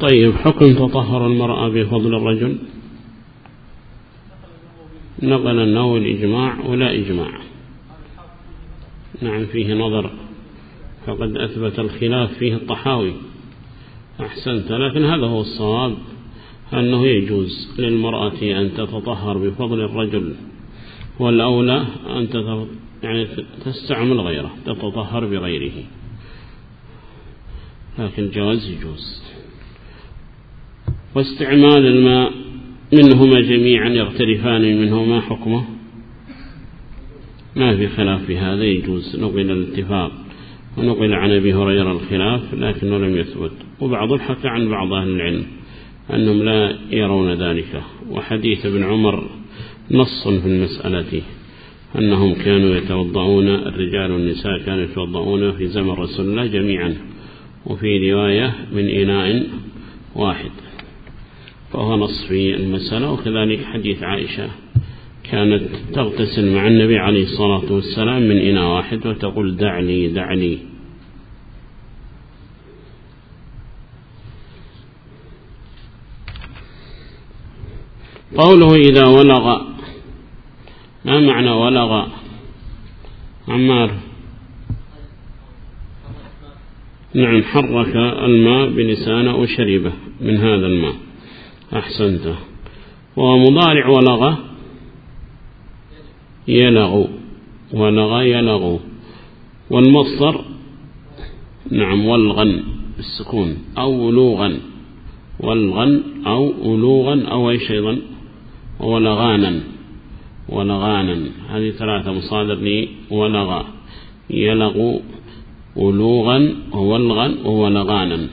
طيب حكم تطهر المرأة بفضل الرجل. نقل أنه الإجماع ولا إجماع. نعم فيه نظر. فقد أثبت الخلاف فيه الطحاوي. أحسنت لكن هذا هو الصواب. أنه يجوز للمرأة أن تتطهر بفضل الرجل والأولى أن يعني تستعمل غيره تتطهر بغيره. لكن جواز يجوز. واستعمال الماء منهما جميعا يغترفان منهما حكمه ما في خلاف في هذا يجوز نقل الاتفاق ونقل عن أبي هريرة الخلاف لكنه لم يثبت. وبعض الحق عن بعض أهل العلم أنهم لا يرون ذلك. وحديث ابن عمر نص في المسألة أنهم كانوا يتوضعون الرجال والنساء كانوا يتوضعون في زمن رسول الله جميعا. وفي رواية من إناء واحد. فهو نص في المسألة. وكذلك حديث عائشة كانت تغتسل مع النبي عليه الصلاة والسلام من إناء واحد وتقول دعني دعني. قوله إذا ولغ ما معنى ولغ؟ عمار. نعم حرك الماء بلسانه وشربه من هذا الماء. أحسنت. ومضارع ولغى يلغ ونغى يلغ والمصدر نعم والغن السكون أو ولوغا والغن أو ولوغا أو أيش أيضا. ولغانا ولغانا. هذه ثلاثة مصادر لي. ولغى يلغ. ولوغا ولغا ولغانا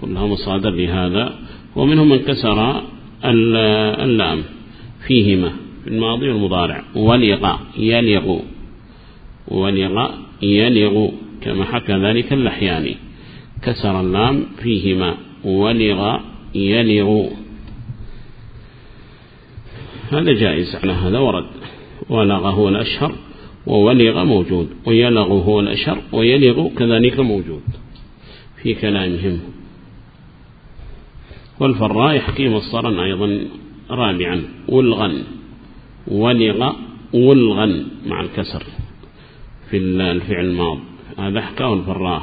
كلها مصادر لهذا. ومنهم من كسر اللام فيهما في الماضي والمضارع. ولغ يلغ ولغ يلغ كما حكى ذلك اللحياني. كسر اللام فيهما. ولغ يلغ هذا جائز على هذا ورد. ولغ هو الأشهر وولغ موجود. ويلغ هو الأشهر ويلغ كذلك موجود. في كلامهم. والفراء يحكي مصرا أيضا رابعا والغن ولغ والغن مع الكسر في الفعل الماض هذا حكاه الفراء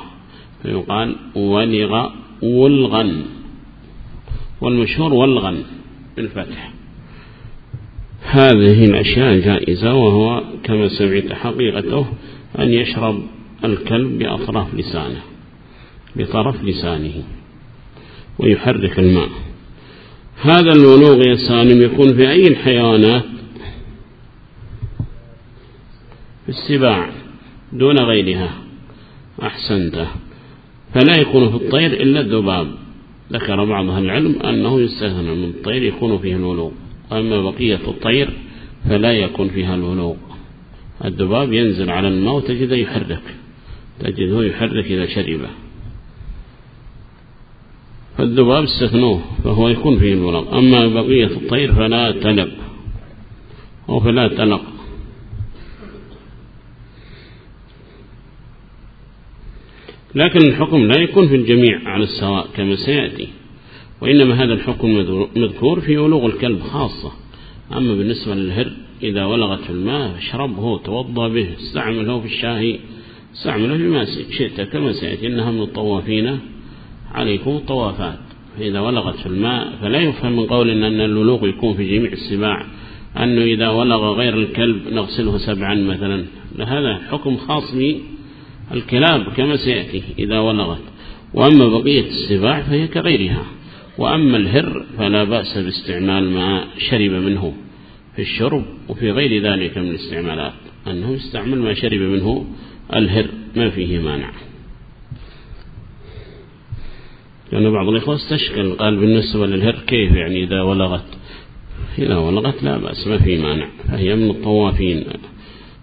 فيقال ولغ والغن والمشهور والغن بالفتح. هذه الأشياء جائزة وهو كما سمعت حقيقته أن يشرب الكلب بأطراف لسانه بطرف لسانه. ويحرك الماء. هذا الولوغ يا سالم يكون في أي الحيوانات في السباع دون غيرها. أحسنت. فلا يكون في الطير إلا الذباب. ذكر بعض أهل العلم أنه يستهن من الطير يكون فيه الولوغ أما بقية الطير فلا يكون فيها الولوغ الذباب ينزل على الماء وتجده يحرك تجده يحرك إذا شربه فالذباب استثنوه فهو يكون فيه الورم أما بقية الطير فلا تلق أو فلا تلق لكن الحكم لا يكون في الجميع على السواء كما سيأتي. وإنما هذا الحكم مذكور في ولوغ الكلب خاصة. أما بالنسبة للهر إذا ولغت في الماء شربه توضى به استعمله في الشاهي استعمله في ما شئت كما سيأتي إنها من الطوافين. عليكم الطوافات. فإذا ولغت في الماء فلا يفهم من قول أن اللولوغ يكون في جميع السباع. أنه إذا ولغ غير الكلب نغسله سبعا مثلا. هذا حكم خاص الكلاب كما سيأتي إذا ولغت. وأما بقية السباع فهي كغيرها. وأما الهر فلا بأس باستعمال ما شرب منه في الشرب وفي غير ذلك من الاستعمالات. أنه يستعمل ما شرب منه الهر ما فيه مانع. لأن بعض الإخوة استشكل قال بالنسبة للهر كيف يعني إذا ولغت؟ إذا ولغت لا بأس ما في مانع. فهي من الطوافين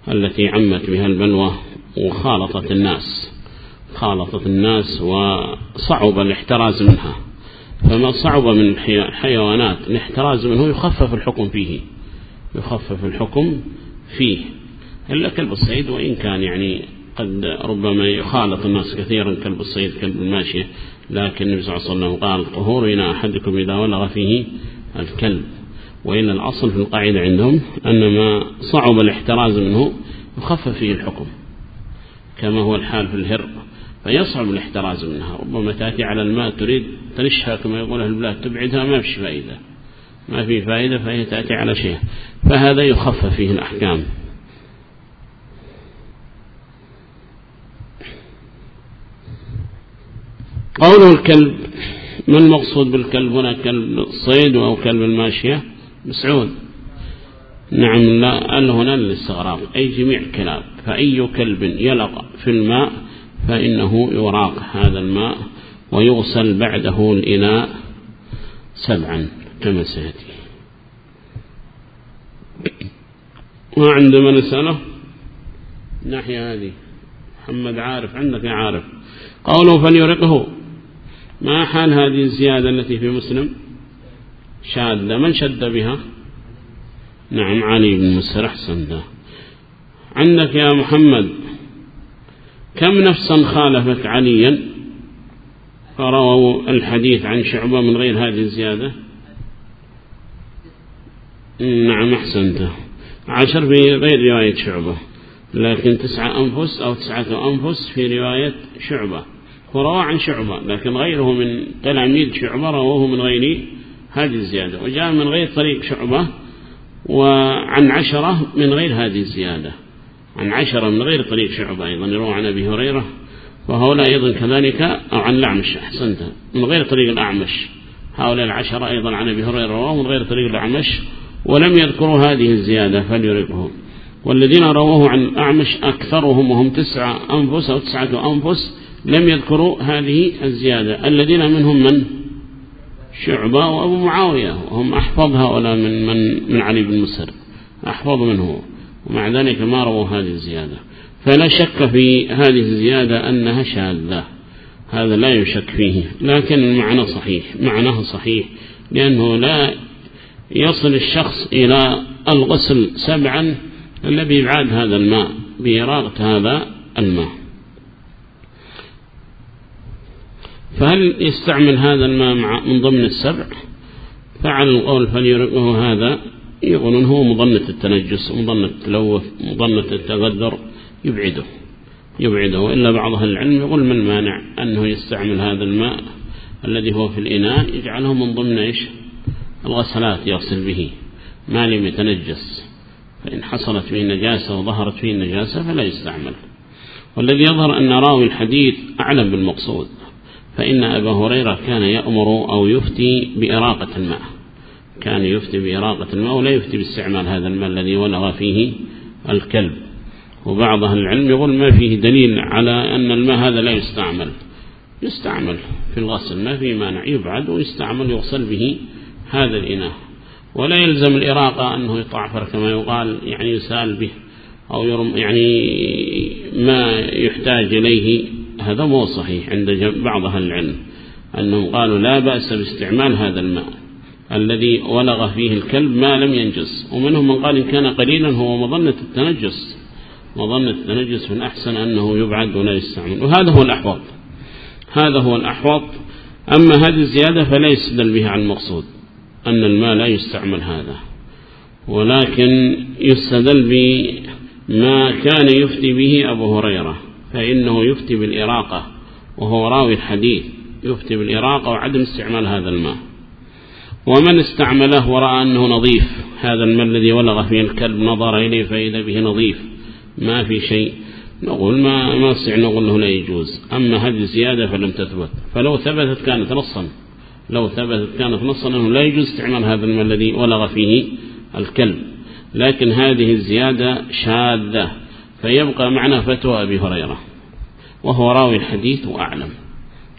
التي عمت بها البلوى وخالطت الناس. خالطت الناس وصعب الاحتراز منها. فما صعب من الحيوانات الاحتراز منه يخفف الحكم فيه. يخفف الحكم فيه. إلا كلب الصيد وإن كان يعني قد ربما يخالط الناس كثيرا كلب الصيد كلب الماشية. لكن النبي صلى الله عليه وسلم قال طهور إن أحدكم إذا ولغ فيه الكلب. وإن الأصل في القاعدة عندهم أن ما صعب الاحتراز منه يخفف فيه الحكم كما هو الحال في الهر فيصعب الاحتراز منها. ربما تأتي على الماء تريد تنشها كما يقول أهل البلاد تبعدها ما فيش فائدة. ما في فائدة فهي تأتي على شيء. فهذا يخفف فيه الأحكام. قول الكلب من المقصود بالكلب هنا؟ كلب الصيد أو كلب الماشية؟ مسعود. نعم لا أن هنا للاستغراق أي جميع كلاب فأي كلب يلق في الماء فإنه يراق هذا الماء ويغسل بعده الإناء سبعا كما سيأتي. وعندما نسأله ناحية هذه. محمد عارف عندك يا عارف. قوله فليرقه. ما حال هذه الزيادة التي في مسلم؟ شاد من شد بها؟ نعم علي بن مسر أحسن ده عندك يا محمد كم نفسا خالفت عليا؟ فرووا الحديث عن شعبة من غير هذه الزيادة. نعم أحسنت عشر في غير رواية شعبة لكن تسعة أنفس أو تسعة أنفس في رواية شعبة. وروى عن شعبة لكن غيره من تلاميذ شعبة رواه من غير هذه الزيادة وجاء من غير طريق شعبة وعن عشرة من غير هذه الزيادة. عن عشرة من غير طريق شعبة أيضا يروى عن أبي هريرة وهؤلاء أيضا كذلك أو عن الأعمش أحسنت من غير طريق الأعمش. هؤلاء العشرة أيضا عن أبي هريرة رواه من غير طريق الأعمش ولم يذكروا هذه الزيادة فليرقهم. والذين رواه عن أعمش أكثرهم وهم تسعة أنفس أو تسعة أنفس لم يذكروا هذه الزيادة. الذين منهم من؟ شعبة وأبو معاوية. وهم أحفظ هؤلاء من, من, من علي بن مصر أحفظ منه. ومع ذلك ما رووا هذه الزيادة. فلا شك في هذه الزيادة أنها شاذة. هذا لا يشك فيه. لكن المعنى صحيح. معناه صحيح لأنه لا يصل الشخص إلى الغسل سبعا إلا بإبعاد هذا الماء بإراغة هذا الماء. فهل يستعمل هذا الماء مع من ضمن السبع؟ فعل القول فليرقه هذا. يقولون هو مضنة التنجس مضنة التلوث مضنة التغذر. يبعده. يبعده. إلا بعض أهل العلم يقول من مانع أنه يستعمل هذا الماء الذي هو في الإناء يجعله من ضمن إيش؟ الغسلات يغسل به. ما لم يتنجس. فإن حصلت فيه نجاسة وظهرت فيه النجاسة فلا يستعمل. والذي يظهر أن راوي الحديث أعلم بالمقصود. فإن أبا هريرة كان يأمر أو يفتي بإراقة الماء. كان يفتي بإراقة الماء ولا يفتي باستعمال هذا الماء الذي ولغ فيه الكلب. وبعض أهل العلم يقول ما فيه دليل على أن الماء هذا لا يستعمل. يستعمل في الغسل. ما فيه مانع. يبعد ويستعمل يغسل به هذا الإناء. ولا يلزم الإراقة أنه يطعفر كما يقال يعني يسال به أو يعني ما يحتاج إليه هذا مو صحيح عند بعض أهل العلم أنهم قالوا لا بأس باستعمال هذا الماء الذي ولغ فيه الكلب ما لم ينجس. ومنهم من قال إن كان قليلا هو مظنة التنجس. مظنة التنجس من أحسن أنه يبعد ولا يستعمل وهذا هو الأحوط. هذا هو الأحوط. أما هذه الزيادة فلا يستدل بها عن المقصود أن الماء لا يستعمل هذا. ولكن يستدل بما كان يفتي به أبو هريرة. فإنه يفتي بالإراقة وهو راوي الحديث يفتي بالإراقة وعدم استعمال هذا الماء. ومن استعمله ورأى أنه نظيف هذا الماء الذي ولغ فيه الكلب نظر إليه فإذا به نظيف. ما في شيء. نقول ما ما استطيع نقول له لا يجوز. أما هذه الزيادة فلم تثبت. فلو ثبتت كانت نصا. لو ثبتت كانت نصا أنه لا يجوز استعمال هذا الماء الذي ولغ فيه الكلب. لكن هذه الزيادة شاذة. فيبقى معنا فتوى أبي هريرة. وهو راوي الحديث وأعلم.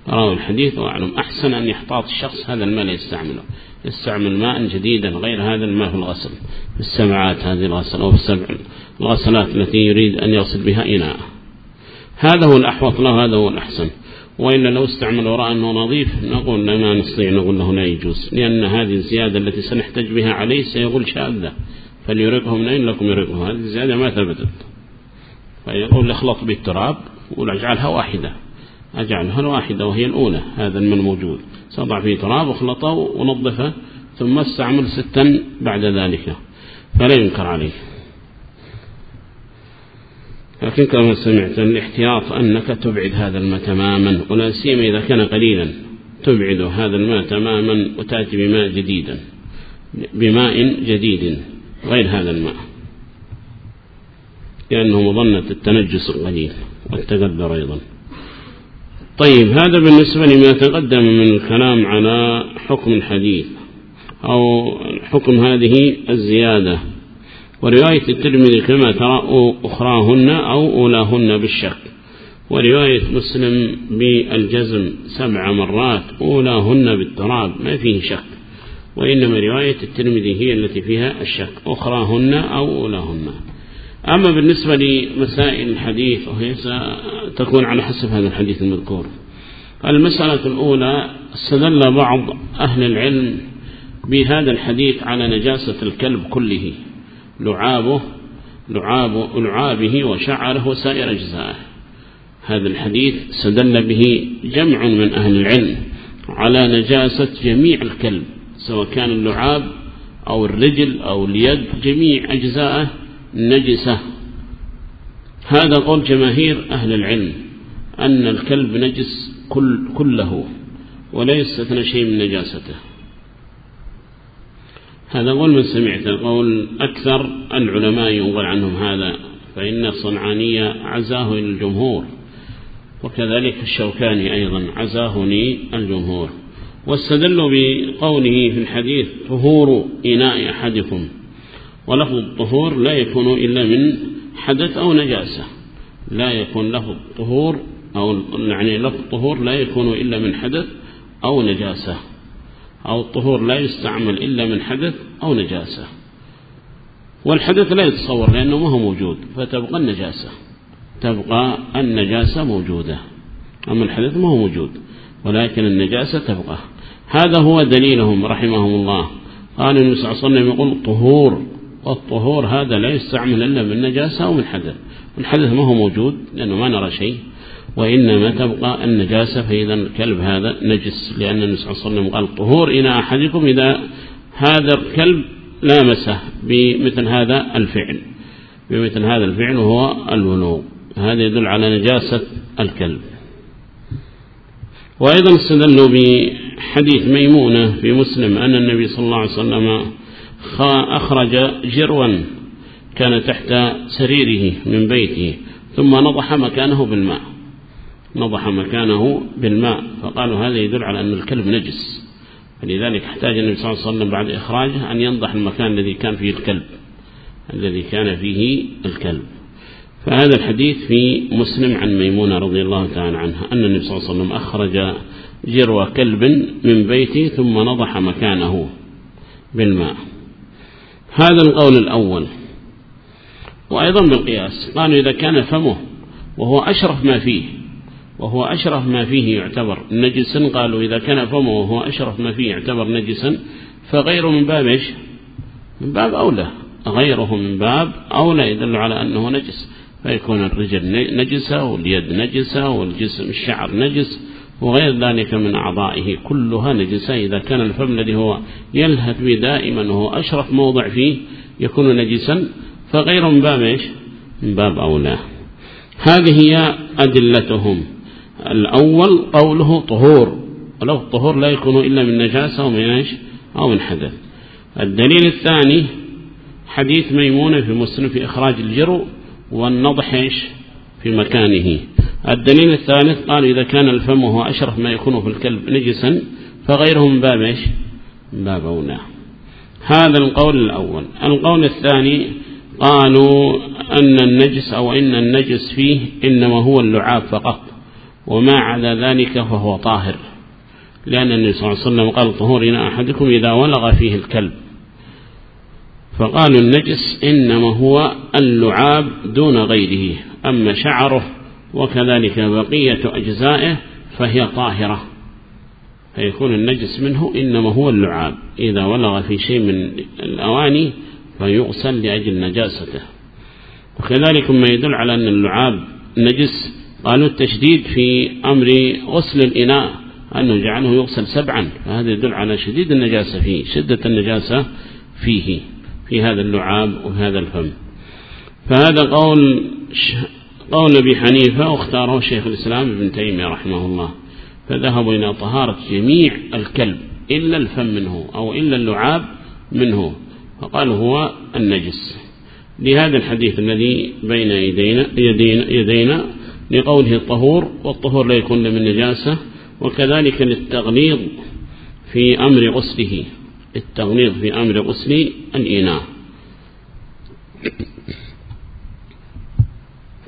راوي الحديث وأعلم. أحسن أن يحتاط الشخص هذا الماء يستعمله. يستعمل ماء جديدا غير هذا الماء في الغسل. في السمعات هذه الغسل أو في السبع الغسلات التي يريد أن يغسل بها إناء هذا هو الأحوط له هذا هو الأحسن. وإلا لو استعمل وراء أنه نظيف نقول لما نستطيع نقول له لا يجوز. لأن هذه الزيادة التي سنحتج بها عليه سيقول شاذة. فليرقهم أين لكم يرقهم هذه الزيادة ما ثبتت. يقول اخلط بالتراب واجعلها واحدة. أجعلها واحدة وهي الأولى هذا من الموجود. سأضع فيه تراب وأخلطه ونظفه ثم أستعمل ستا بعد ذلك. فلا ينكر عليه. لكن كما سمعت الاحتياط أنك تبعد هذا الماء تماما ولا سيما إذا كان قليلا. تبعد هذا الماء تماما وتأتي بماء جديدا بماء جديد غير هذا الماء. لأنه مظنة التنجس القليل والتقدر أيضا. طيب هذا بالنسبة لما تقدم من الكلام على حكم الحديث أو حكم هذه الزيادة. ورواية الترمذي كما ترى أخراهن أو أولاهن بالشك. ورواية مسلم بالجزم سبع مرات أولاهن بالتراب ما فيه شك. وإنما رواية الترمذي هي التي فيها الشك أخراهن أو أولاهن. أما بالنسبة لمسائل الحديث وهي ستكون على حسب هذا الحديث المذكور. المسألة الأولى استدل بعض أهل العلم بهذا الحديث على نجاسة الكلب كله لعابه لعاب لعابه وشعره وسائر أجزائه. هذا الحديث استدل به جمع من أهل العلم على نجاسة جميع الكلب سواء كان اللعاب أو الرجل أو اليد جميع أجزائه نجسة. هذا قول جماهير أهل العلم أن الكلب نجس كل كله وليس أثنى شيء من نجاسته. هذا قول من سمعته. قول أكثر العلماء ينقل عنهم هذا فإن الصنعانية عزاه الجمهور وكذلك الشوكاني أيضا عزاهني الجمهور واستدلوا بقوله في الحديث طهور إناء أحدكم. ولفظ الطهور لا يكون إلا من حدث أو نجاسة. لا يكون له الطهور أو يعني لفظ الطهور لا يكون إلا من حدث أو نجاسة. أو الطهور لا يستعمل إلا من حدث أو نجاسة. والحدث لا يتصور لأنه ما هو موجود فتبقى النجاسة. تبقى النجاسة موجودة. أما الحدث ما هو موجود ولكن النجاسة تبقى. هذا هو دليلهم رحمهم الله. قال النبي صلى الله عليه وسلم يقول طهور. والطهور هذا لا يستعمل إلا من نجاسة أو من حدث. والحدث ما هو موجود لأنه ما نرى شيء. وإنما تبقى النجاسة فإذا الكلب هذا نجس لأن النبي صلى الله عليه وسلم قال الطهور إلى أحدكم إذا هذا الكلب لامسه بمثل هذا الفعل. بمثل هذا الفعل وهو الولوغ هذا يدل على نجاسة الكلب. وأيضا استدلوا بحديث ميمونة في مسلم أن النبي صلى الله عليه وسلم أخرج جروا كان تحت سريره من بيته ثم نضح مكانه بالماء. نضح مكانه بالماء فقالوا هذا يدل على أن الكلب نجس. فلذلك احتاج النبي صلى الله عليه وسلم بعد إخراجه أن ينضح المكان الذي كان فيه الكلب الذي كان فيه الكلب. فهذا الحديث في مسلم عن ميمونة رضي الله تعالى عنها أن النبي صلى الله عليه وسلم أخرج جروى كلب من بيته ثم نضح مكانه بالماء. هذا القول الأول. وأيضا بالقياس قالوا إذا كان فمه وهو أشرف ما فيه وهو أشرف ما فيه يعتبر نجسا قالوا إذا كان فمه وهو أشرف ما فيه يعتبر نجسا فغيره من باب إيش؟ من باب أولى. غيره من باب أولى يدل على أنه نجس فيكون الرجل نجسة واليد نجسة والجسم الشعر نجس وغير ذلك من أعضائه كلها نجسة. إذا كان الفم الذي هو يلهث به دائما وهو أشرف موضع فيه يكون نجسا فغير من باب إيش؟ من باب أولى. هذه هي أدلتهم. الأول قوله طهور. ولو الطهور لا يكون إلا من نجاسة أو من إيش؟ أو من حدث. الدليل الثاني حديث ميمونة في مسلم في إخراج الجرو والنضح إيش؟ في مكانه. الدليل الثالث قال إذا كان الفم هو أشرف ما يكون في الكلب نجسا فغيرهم باب إيش؟ باب أونا هذا القول الأول. القول الثاني قالوا أن النجس أو إن النجس فيه إنما هو اللعاب فقط وما على ذلك فهو طاهر. لأن النبي صلى الله عليه وسلم قال طهورنا أحدكم إذا ولغ فيه الكلب. فقالوا النجس إنما هو اللعاب دون غيره أما شعره وكذلك بقية أجزائه فهي طاهرة. فيكون النجس منه إنما هو اللعاب. إذا ولغ في شيء من الأواني فيغسل لأجل نجاسته. وكذلك ما يدل على أن اللعاب نجس قالوا التشديد في أمر غسل الإناء أنه جعله يغسل سبعا. فهذا يدل على شديد النجاسة فيه شدة النجاسة فيه في هذا اللعاب وهذا الفم. فهذا قول قول أبي حنيفة واختاره شيخ الإسلام ابن تيمية رحمه الله فذهبوا إلى طهارة جميع الكلب إلا الفم منه أو إلا اللعاب منه فقال هو النجس. لهذا الحديث الذي بين يدينا, يدينا, يدينا لقوله الطهور والطهور لا يكون من نجاسة وكذلك للتغليظ في أمر غسله التغليظ في أمر غسل الإناء.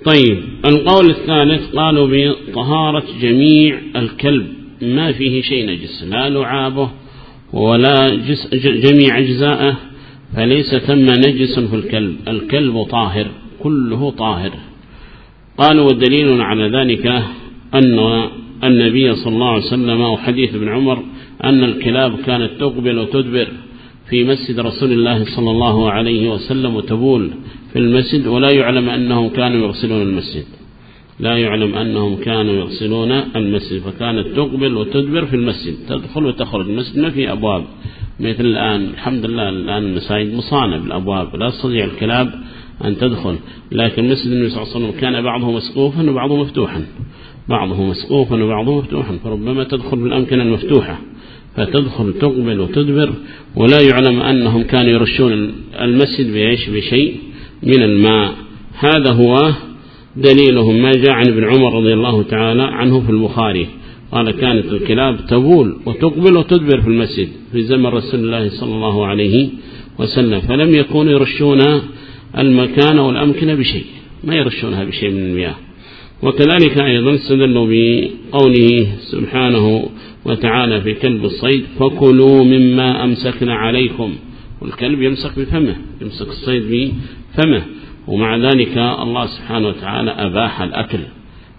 طيب. القول الثالث قالوا بطهارة جميع الكلب ما فيه شيء نجس لا لعابه ولا جس جميع أجزاءه فليس ثم نجس في الكلب. الكلب طاهر كله طاهر. قالوا والدليل على ذلك أن النبي صلى الله عليه وسلم وحديث ابن عمر أن الكلاب كانت تقبل وتدبر في مسجد رسول الله صلى الله عليه وسلم وتبول. في المسجد ولا يعلم أنهم كانوا يغسلون المسجد. لا يعلم أنهم كانوا يغسلون المسجد فكانت تقبل وتدبر في المسجد. تدخل وتخرج. المسجد ما في أبواب. مثل الآن الحمد لله الآن المساجد مصانع بالأبواب. لا تستطيع الكلاب أن تدخل. لكن مسجد النبي صلى الله عليه وسلم كان بعضه مسقوفا وبعضه مفتوحا. بعضه مسقوفا وبعضه مفتوحا. فربما تدخل بالأمكنة المفتوحة. فتدخل تقبل وتدبر. ولا يعلم أنهم كانوا يرشون المسجد بإيش؟ بشيء. من الماء. هذا هو دليلهم ما جاء عن ابن عمر رضي الله تعالى عنه في البخاري. قال كانت الكلاب تبول وتقبل وتدبر في المسجد. في زمن رسول الله صلى الله عليه وسلم. فلم يكونوا يرشون المكان والأمكنة بشيء. ما يرشونها بشيء من المياه. وكذلك أيضا استدلوا بقوله سبحانه وتعالى في كلب الصيد فكلوا مما أمسكنا عليكم. والكلب يمسك بفمه يمسك الصيد فمه. ومع ذلك الله سبحانه وتعالى أباح الأكل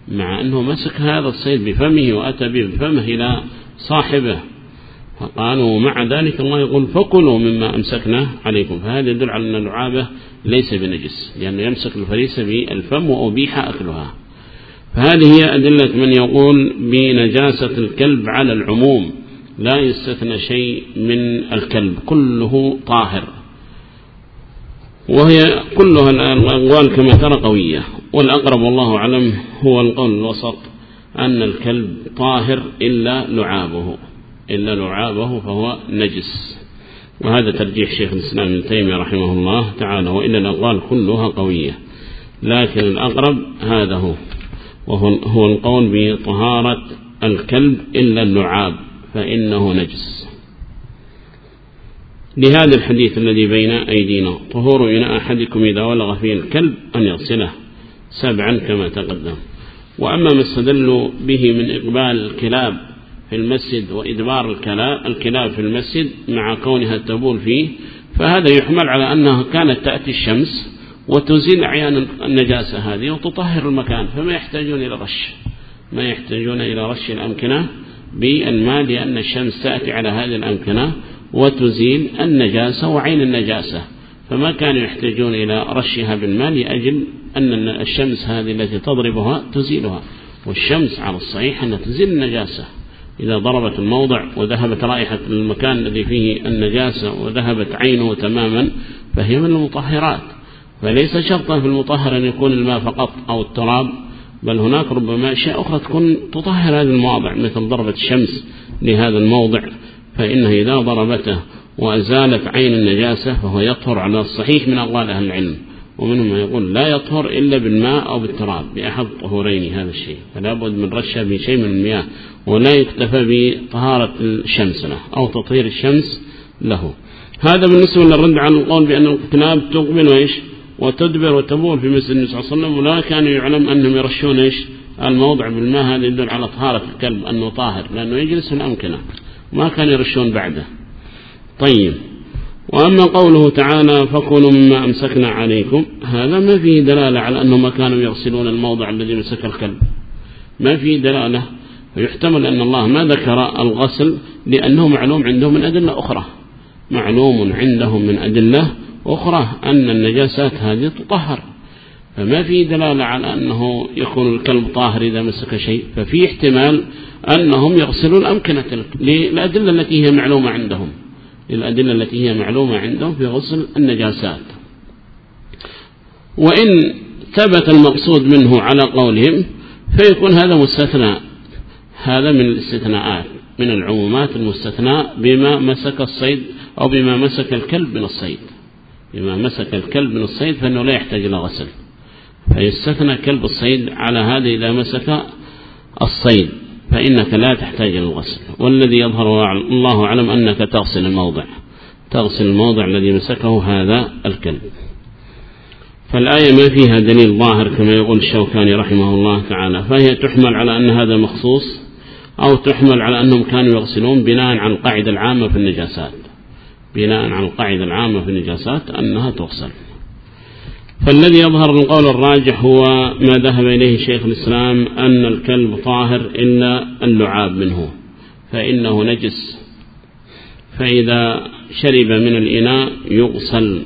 مع أنه مسك هذا الصيد بفمه وأتى بفمه إلى صاحبه. فقالوا مع ذلك الله يقول فكلوا مما أمسكنا عليكم. فهذا يدل على أن اللعابة ليس بنجس لأنه يمسك الفريسة بالفم وأبيح أكلها. فهذه هي أدلة من يقول بنجاسة الكلب على العموم لا يستثنى شيء من الكلب كله طاهر. وهي كلها الأقوال كما ترى قوية والأقرب والله أعلم هو القول الوسط أن الكلب طاهر إلا لعابه إلا لعابه فهو نجس. وهذا ترجيح شيخ الإسلام ابن تيمية رحمه الله تعالى وإن الأقوال كلها قوية. لكن الأقرب هذا هو وهو هو القول بطهارة الكلب إلا اللعاب فإنه نجس. لهذا الحديث الذي بين أيدينا طهور إناء أحدكم إذا ولغ فيه الكلب أن يغسله سبعا كما تقدم. وأما ما استدلوا به من إقبال الكلاب في المسجد وإدبار الكلاب في المسجد مع كونها تبول فيه فهذا يحمل على أنها كانت تأتي الشمس وتزيل عيان النجاسة هذه وتطهر المكان فما يحتاجون إلى رش ما يحتاجون إلى رش الأمكنة بالماء لأن الشمس تأتي على هذه الأمكنة وتزيل النجاسة وعين النجاسة. فما كانوا يحتاجون إلى رشها بالماء لأجل أن الشمس هذه التي تضربها تزيلها. والشمس على الصحيح أن تزيل النجاسة. إذا ضربت الموضع وذهبت رائحة المكان الذي فيه النجاسة وذهبت عينه تماما فهي من المطهرات. فليس شرطا في المطهر أن يكون الماء فقط أو التراب بل هناك ربما أشياء أخرى تكون تطهر هذه المواضع مثل ضربة الشمس لهذا الموضع. فإنه إذا ضربته وأزالت عين النجاسة فهو يطهر على الصحيح من أقوال أهل العلم. ومنهم يقول لا يطهر إلا بالماء أو بالتراب بأحد طهورين هذا الشيء. فلا بد من رشة بشيء من المياه ولا يكتفى بطهارة الشمس له أو تطهير الشمس له. هذا بالنسبة للرد عن القول بأن الكلاب تقبل وإيش وتدبر وتبول في مسجد النبي صلى الله عليه وسلم ولا كان يعلم أنهم يرشون إيش؟ الموضع بالماء هذا يدل على طهارة الكلب أنه طاهر لأنه يجلس في الأمكنة. ما كانوا يرشون بعده. طيب. وأما قوله تعالى فكلوا مما أمسكنا عليكم هذا ما فيه دلالة على أنهم كانوا يغسلون الموضع الذي مسك الكلب. ما فيه دلالة فيحتمل أن الله ما ذكر الغسل لأنه معلوم عندهم من أدلة أخرى. معلوم عندهم من أدلة أخرى أن النجاسات هذه تطهر. فما في دلالة على أنه يكون الكلب طاهر إذا مسك شيء؟ ففي احتمال أنهم يغسلون أمكنة للأدلة التي هي معلومة عندهم. للأدلة التي هي معلومة عندهم في غسل النجاسات. وإن ثبت المقصود منه على قولهم فيكون هذا مستثنى. هذا من الاستثناءات من العمومات المستثناء بما مسك الصيد أو بما مسك الكلب من الصيد. بما مسك الكلب من الصيد فإنه لا يحتاج إلى غسل. فيستثنى كلب الصيد على هذه إذا مسك الصيد فإنك لا تحتاج إلى الغسل. والذي يظهر الله أعلم أنك تغسل الموضع تغسل الموضع الذي مسكه هذا الكلب. فالآية ما فيها دليل ظاهر كما يقول الشوكاني رحمه الله تعالى فهي تحمل على أن هذا مخصوص أو تحمل على أنهم كانوا يغسلون بناء عن القاعدة العامة في النجاسات. بناء عن القاعدة العامة في النجاسات أنها تغسل. فالذي يظهر القول الراجح هو ما ذهب إليه شيخ الإسلام أن الكلب طاهر إلا اللعاب منه فإنه نجس. فإذا شرب من الإناء يغسل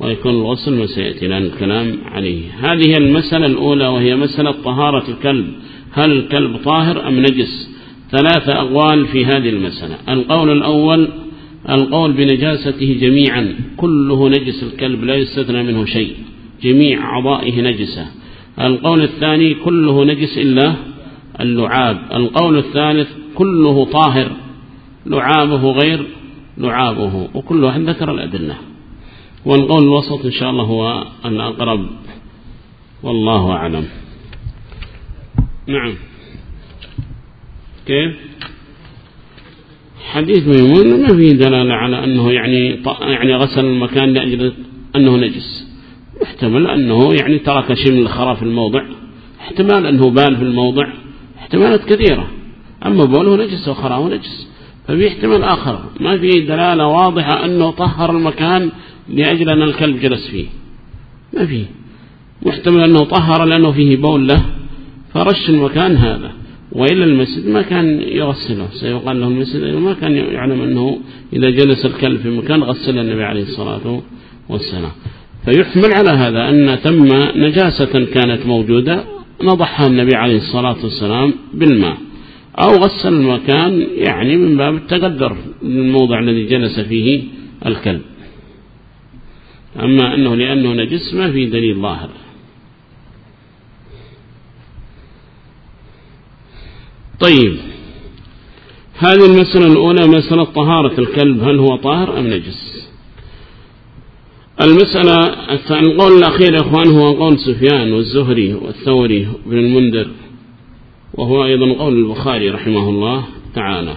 ويكون الغسل وسيأتي لأن الكلام عليه. هذه المسألة الأولى وهي مسألة طهارة الكلب. هل الكلب طاهر أم نجس؟ ثلاثة أقوال في هذه المسألة. القول الأول القول بنجاسته جميعا كله نجس الكلب لا يستثنى منه شيء. جميع عضائه نجسة. القول الثاني كله نجس إلا اللعاب. القول الثالث كله طاهر. لعابه غير لعابه. وكل واحد ذكر الأدلة. والقول الوسط إن شاء الله هو الأقرب. والله أعلم. نعم. كيف؟ حديث ميمون ما فيه دلالة على أنه يعني, يعني غسل المكان لأجل أنه نجس. احتمال أنه يعني ترك شمل الخرى في الموضع. احتمال أنه بال في الموضع. احتمالات كثيرة. أما بوله نجس وخراه نجس. ففي احتمال آخر. ما في دلالة واضحة أنه طهر المكان لأجل أن الكلب جلس فيه. ما في. محتمل أنه طهر لأنه فيه بول له. فرش المكان هذا. وإلا المسجد ما كان يغسله. سيقال له المسجد ما كان يعلم أنه إذا جلس الكلب في مكان غسل النبي عليه الصلاة والسلام. فيحمل على هذا أن تم نجاسة كانت موجودة نضحها النبي عليه الصلاة والسلام بالماء أو غسل المكان يعني من باب التقدر الموضع الذي جلس فيه الكلب أما أنه لأنه نجس ما في دليل ظاهر طيب هذه المسألة الأولى مسألة طهارة الكلب هل هو طاهر أم نجس؟ المسألة القول الأخير يا أخوان هو قول سفيان والزهري والثوري بن المنذر وهو أيضا قول البخاري رحمه الله تعالى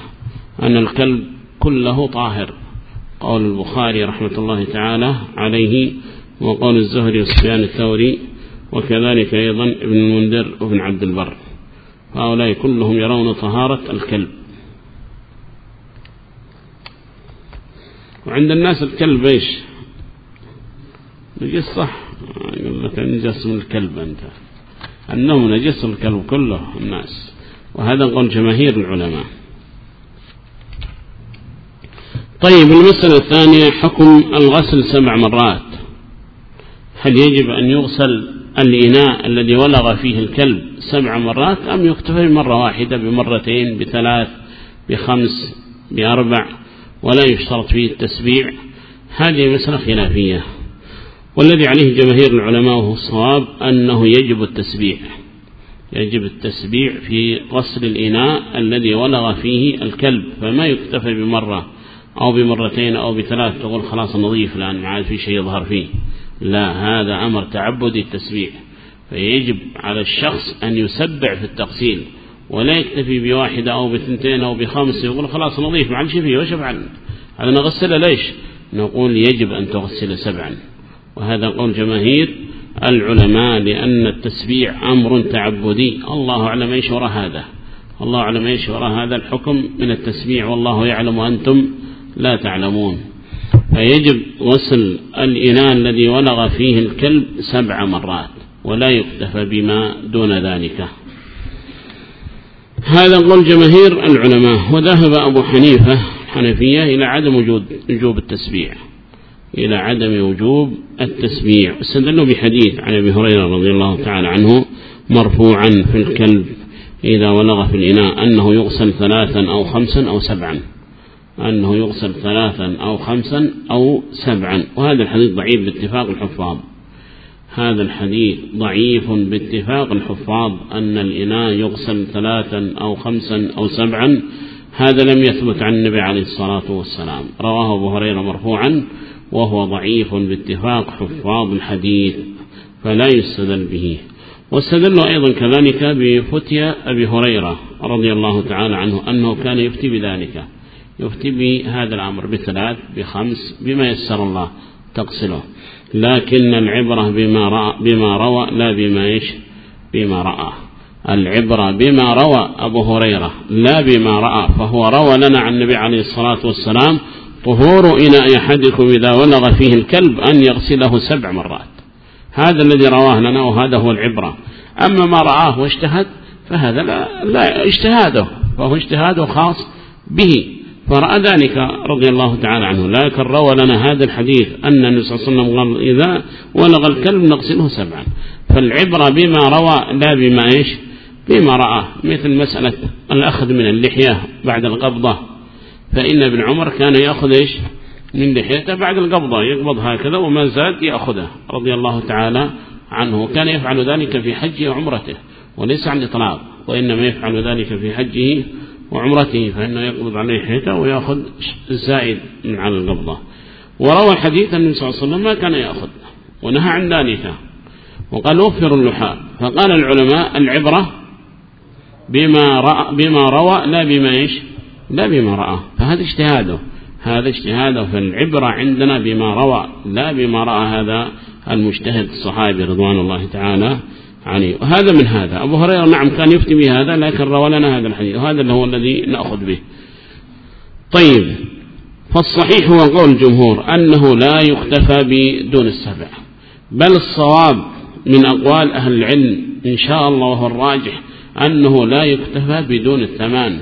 أن الكلب كله طاهر قول البخاري رحمة الله تعالى عليه وقول الزهري وسفيان الثوري وكذلك أيضا ابن المنذر وابن عبد البر هؤلاء كلهم يرون طهارة الكلب. وعند الناس الكلب إيش؟ نجصه يقول لك نجس الكلب أنت. النوم نجس الكلب كله الناس. وهذا قول جماهير العلماء. طيب المسألة الثانية حكم الغسل سبع مرات. هل يجب أن يغسل الإناء الذي ولغ فيه الكلب سبع مرات أم يكتفي مرة واحدة بمرتين بثلاث بخمس بأربع ولا يشترط فيه التسبيع؟ هذه مسألة خلافية. والذي عليه جماهير العلماء وهو الصواب أنه يجب التسبيح. يجب التسبيع في غسل الإناء الذي ولغ فيه الكلب فما يكتفى بمرة أو بمرتين أو بثلاث تقول خلاص نظيف الآن ما عاد في شيء يظهر فيه. لا هذا أمر تعبدي التسبيع فيجب على الشخص أن يسبع في التغسيل ولا يكتفي بواحدة أو بثنتين أو بخمس يقول خلاص نظيف ما عاد شيء فيه وش أفعل؟ هذا نغسله ليش؟ نقول يجب أن تغسل سبعا. وهذا قول جماهير العلماء لأن التسبيع أمر تعبدي. الله أعلم إيش وراء هذا. الله أعلم إيش وراء هذا الحكم من التسبيع. والله يعلم وأنتم لا تعلمون. فيجب وصل الإناء الذي ولغ فيه الكلب سبع مرات ولا يكتفى بما دون ذلك. هذا قول جماهير العلماء. وذهب أبو حنيفة حنفية إلى عدم وجود وجوب التسبيع. إلى عدم وجوب التسبيع استدلوا بحديث عن أبي هريرة رضي الله تعالى عنه مرفوعا في الكلب إذا ولغ في الإناء أنه يغسل ثلاثا أو خمسا أو سبعا. أنه يغسل ثلاثا أو خمسا أو سبعا. وهذا الحديث ضعيف باتفاق الحفاظ. هذا الحديث ضعيف باتفاق الحفاظ أن الإناء يغسل ثلاثا أو خمسا أو سبعا. هذا لم يثبت عن النبي عليه الصلاة والسلام. رواه أبو هريرة مرفوعا. وهو ضعيف باتفاق حفاظ الحديث فلا يستدل به. واستدل أيضا كذلك بفتية أبي هريرة رضي الله تعالى عنه أنه كان يفتي بذلك. يفتي بهذا الأمر بثلاث بخمس بما يسر الله تقصله لكن العبرة بما, رأى بما روى لا بما إيش بما رأى. العبرة بما روى أبو هريرة لا بما رأى. فهو روى لنا عن النبي عليه الصلاة والسلام طهور إناء أحدكم إذا ولغ فيه الكلب أن يغسله سبع مرات. هذا الذي رواه لنا وهذا هو العبرة. أما ما رآه واجتهد فهذا لا, لا اجتهاده. فهو اجتهاده خاص به. فرأى ذلك رضي الله تعالى عنه. لكن روى لنا هذا الحديث أن النبي صلى الله عليه وسلم قال إذا ولغ الكلب نغسله سبعا. فالعبرة بما روى لا بما إيش؟ بما رآه. مثل مسألة الأخذ من اللحية بعد القبضة. فإن ابن عمر كان يأخذ إيش؟ من لحيته بعد القبضة يقبض هكذا وما زاد يأخذه رضي الله تعالى عنه كان يفعل ذلك في حجه وعمرته وليس عن إطلاق وإنما يفعل ذلك في حجه وعمرته فإنه يقبض عليه حيته ويأخذ الزائد من على القبضة. وروى حديث النبي صلى الله عليه وسلم ما كان يأخذ ونهى عن ذلك وقال وفر اللحاء فقال العلماء العبرة بما, رأى بما روى لا بما إيش؟ لا بما رأى. فهذا اجتهاده. هذا اجتهاده فالعبرة عندنا بما روى لا بما رأى هذا المجتهد الصحابي رضوان الله تعالى عليه. وهذا من هذا. أبو هريرة نعم كان يفتي بهذا لكن روى لنا هذا الحديث وهذا هو الذي نأخذ به. طيب فالصحيح هو قول الجمهور أنه لا يختفى بدون السبع. بل الصواب من أقوال أهل العلم إن شاء الله وهو الراجح أنه لا يكتفى بدون الثمان.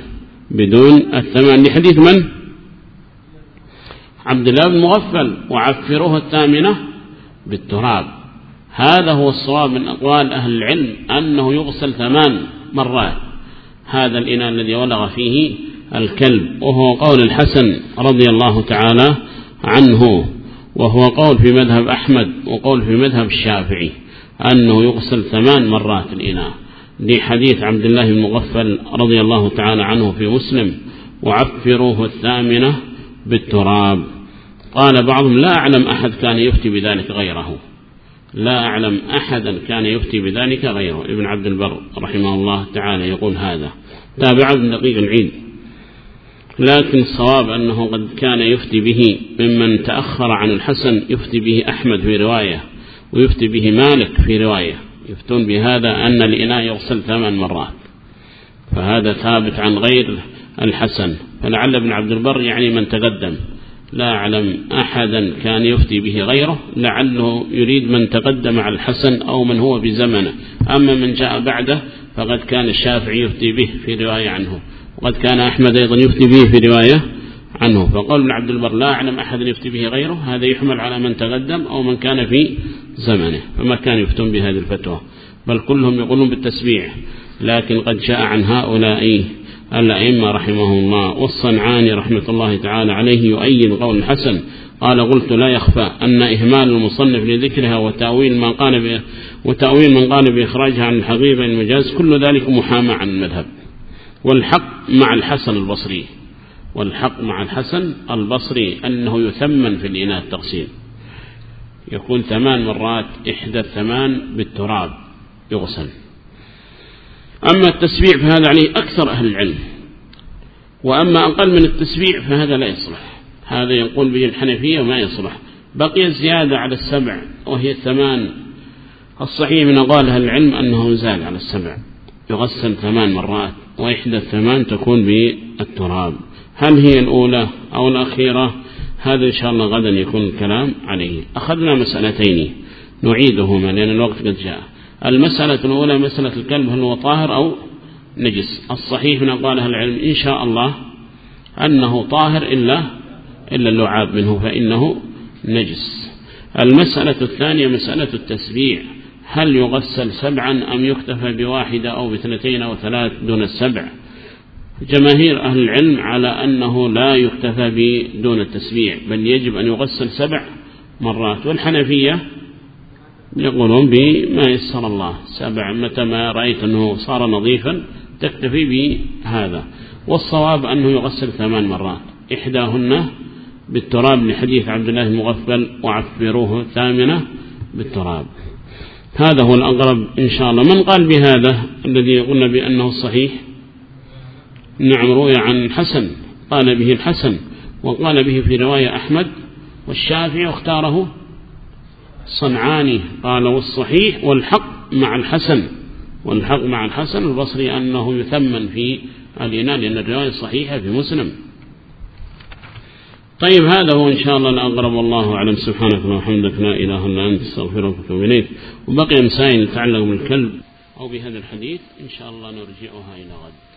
بدون الثمان لحديث من؟ عبد الله بن مغفل وعفروه الثامنة بالتراب. هذا هو الصواب من أقوال أهل العلم أنه يغسل ثمان مرات. هذا الإناء الذي ولغ فيه الكلب وهو قول الحسن رضي الله تعالى عنه وهو قول في مذهب أحمد وقول في مذهب الشافعي أنه يغسل ثمان مرات الإناء. لحديث عبد الله بن مغفل رضي الله تعالى عنه في مسلم وعفروه الثامنة بالتراب. قال بعضهم لا أعلم أحد كان يفتي بذلك غيره. لا أعلم أحدا كان يفتي بذلك غيره. ابن عبد البر رحمه الله تعالى يقول هذا. تابع ابن دقيق العيد لكن الصواب أنه قد كان يفتي به ممن تأخر عن الحسن يفتي به أحمد في رواية ويفتي به مالك في رواية. يفتون بهذا أن الإناء يغسل ثمان مرات. فهذا ثابت عن غير الحسن. فلعل ابن عبد البر يعني من تقدم. لا أعلم أحدا كان يفتي به غيره. لعله يريد من تقدم على الحسن أو من هو بزمنه. أما من جاء بعده فقد كان الشافعي يفتي به في رواية عنه. وقد كان أحمد أيضا يفتي به في رواية عنه. فقال ابن عبد البر لا أعلم أحدا يفتي به غيره. هذا يحمل على من تقدم أو من كان في زمنه فما كان يفتون بهذه الفتوى. بل كلهم يقولون بالتسبيع لكن قد شاء عن هؤلاء الأئمة رحمه الله. والصنعاني رحمة الله تعالى عليه يؤيد قول الحسن. قال قلت لا يخفى أن إهمال المصنف لذكرها وتأويل من قال وتأويل من قال بإخراجها عن الحقيبة المجاز كل ذلك محامى عن المذهب. والحق مع الحسن البصري. والحق مع الحسن البصري أنه يثمن في الإناء التقسيم. يقول ثمان مرات إحدى الثمان بالتراب يغسل. أما التسبيع فهذا عليه أكثر أهل العلم. وأما أقل من التسبيع فهذا لا يصلح. هذا يقول به الحنفية وما يصلح. بقي الزيادة على السبع وهي الثمان. الصحيح من قال العلم أنه زال على السبع. يغسل ثمان مرات وإحدى الثمان تكون بالتراب. هل هي الأولى أو الأخيرة؟ هذا إن شاء الله غدا يكون الكلام عليه. أخذنا مسألتين نعيدهما لأن الوقت قد جاء. المسألة الأولى مسألة الكلب هل هو طاهر أو نجس؟ الصحيح من أقوالها العلم إن شاء الله أنه طاهر إلا, إلا اللعاب منه فإنه نجس. المسألة الثانية مسألة التسبيع هل يغسل سبعا أم يكتفى بواحدة أو باثنتين أو ثلاث دون السبع؟ جماهير أهل العلم على أنه لا يكتفى بدون التسبيع بل يجب أن يغسل سبع مرات والحنفية يقولون بما يسر الله سبع متى ما رأيت أنه صار نظيفا تكتفي بهذا والصواب أنه يغسل ثمان مرات إحداهن بالتراب لحديث عبد الله المغفل وعفروه ثامنة بالتراب. هذا هو الأقرب إن شاء الله. من قال بهذا الذي قلنا بأنه صحيح؟ نعم روي عن حسن قال به الحسن وقال به في رواية أحمد والشافعي اختاره صنعاني قال والصحيح والحق مع الحسن والحق مع الحسن البصري أنه يثمن في الإنان لأن الرواية الصحيحة في مسلم. طيب هذا هو إن شاء الله الأقرب والله أعلم. سبحانك وحمدك لا إله إلا أنت أستغفرك وإليك وبقي مسائل تتعلق بالكلب أو بهذا الحديث إن شاء الله نرجعها إلى غد.